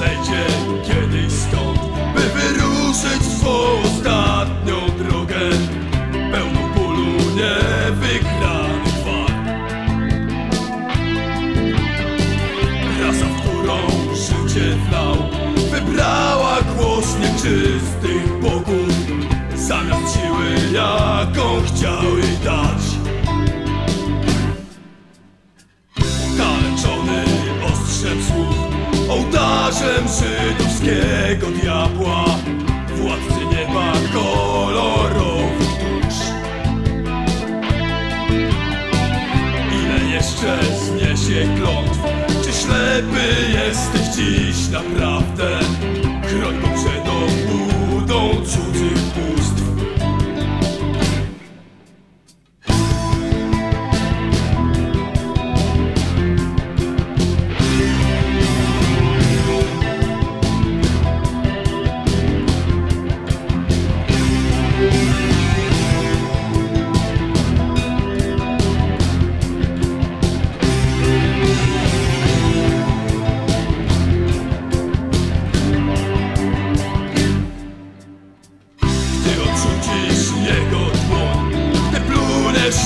odejdzie kiedyś stąd By wyruszyć w swą ostatnią drogę. Pełną bólu niewygranych walk Rasa, w którą życie dla naprawdę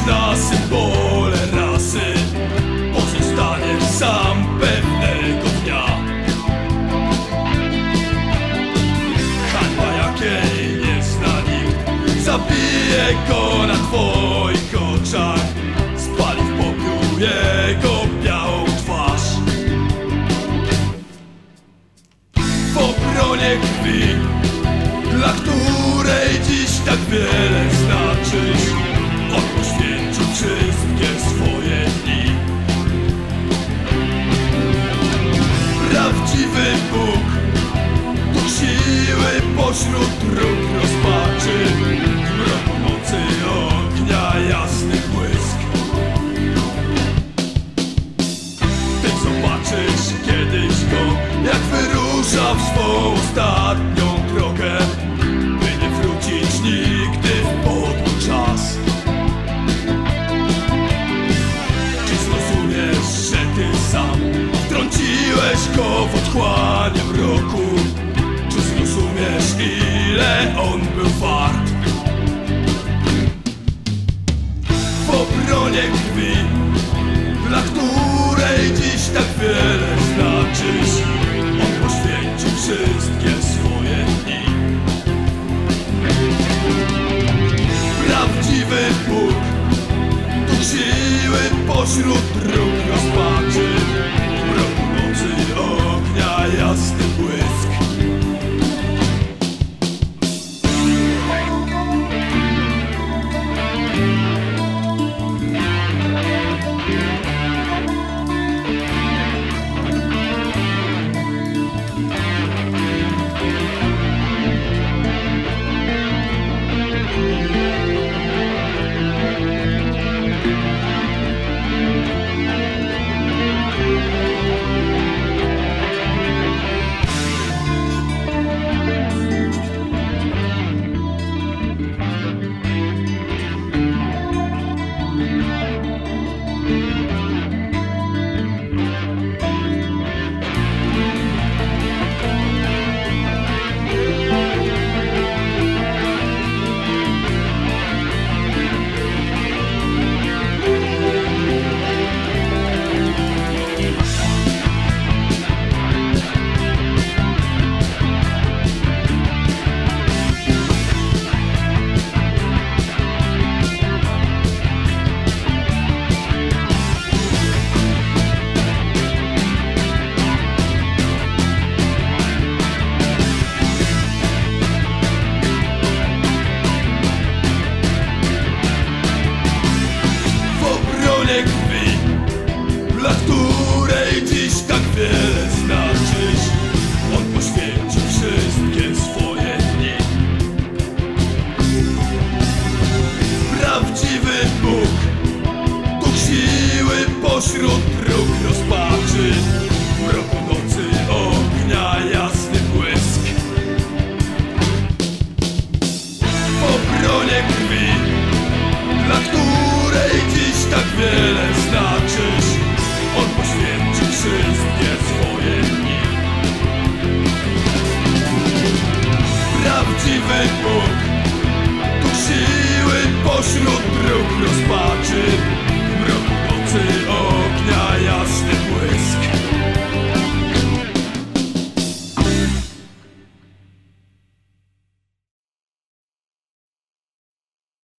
na symbole rasy. Pozostaniesz sam pewnego dnia. Hańba jakiej nie zna nikt. Zabije go na twoich oczach. Spali w popiół jego białą twarz. W obronie krwi dla której dziś tak wiele znaczysz. On poświęcił wszystkie swoje dni. Prawdziwy Bóg Duch siły pośród dróg rozpaczy. W mroku nocy ognia jasny błysk. Ty zobaczysz kiedyś go Jak wyrusza w swą ostatnią drogę pośród dróg rozpaczy dziś tak wiele znaczysz. On poświęcił wszystkie swoje dni. Prawdziwy Bóg Duch siły pośród